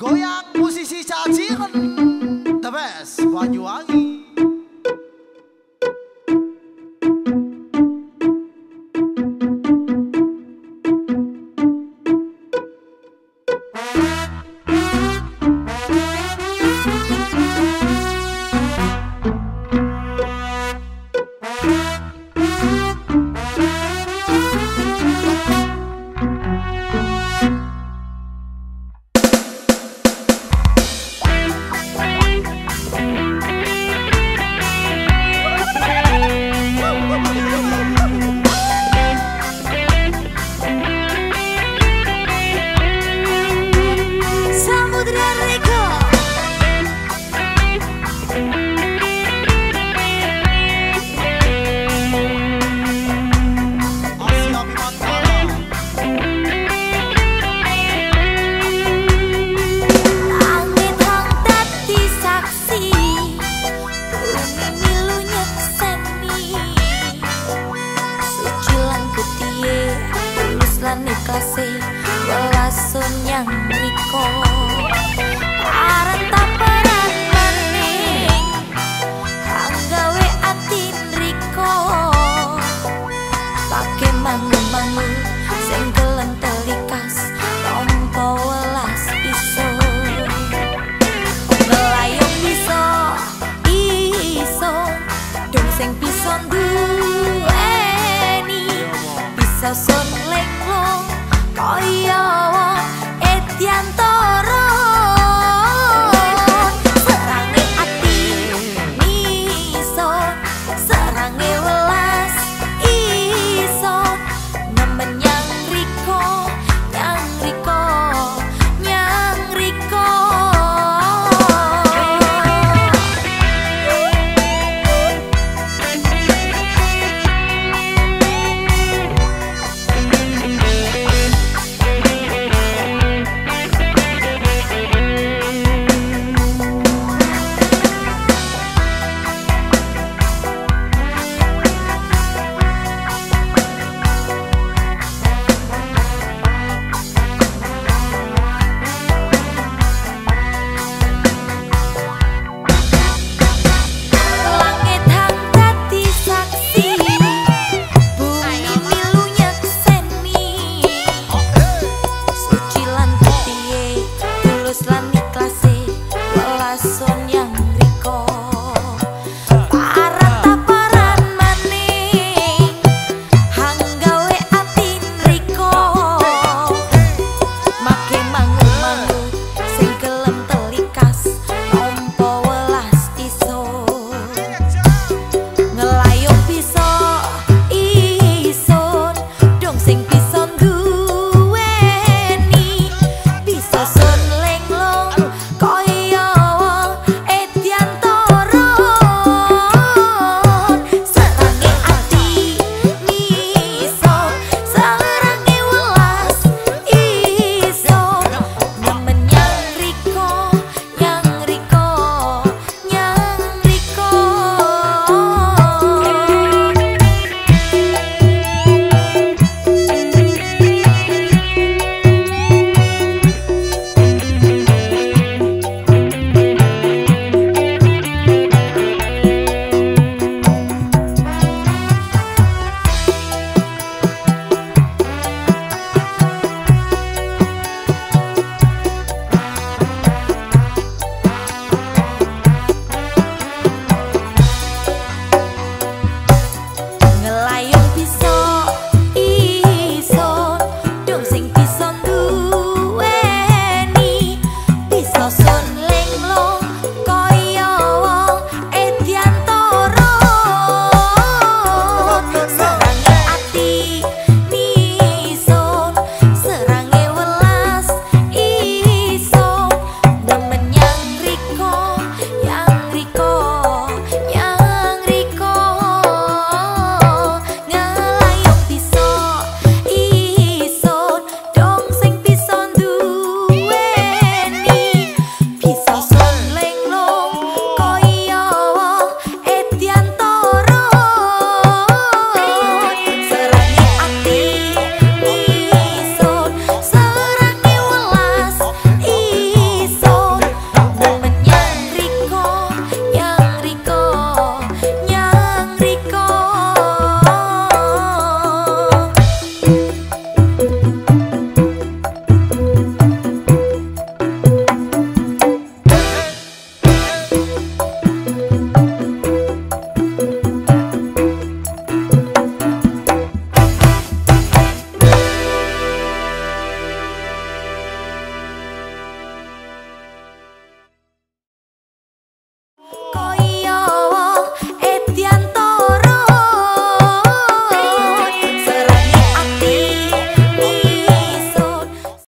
Goyang musisi caciren bisa sun lenglong kaya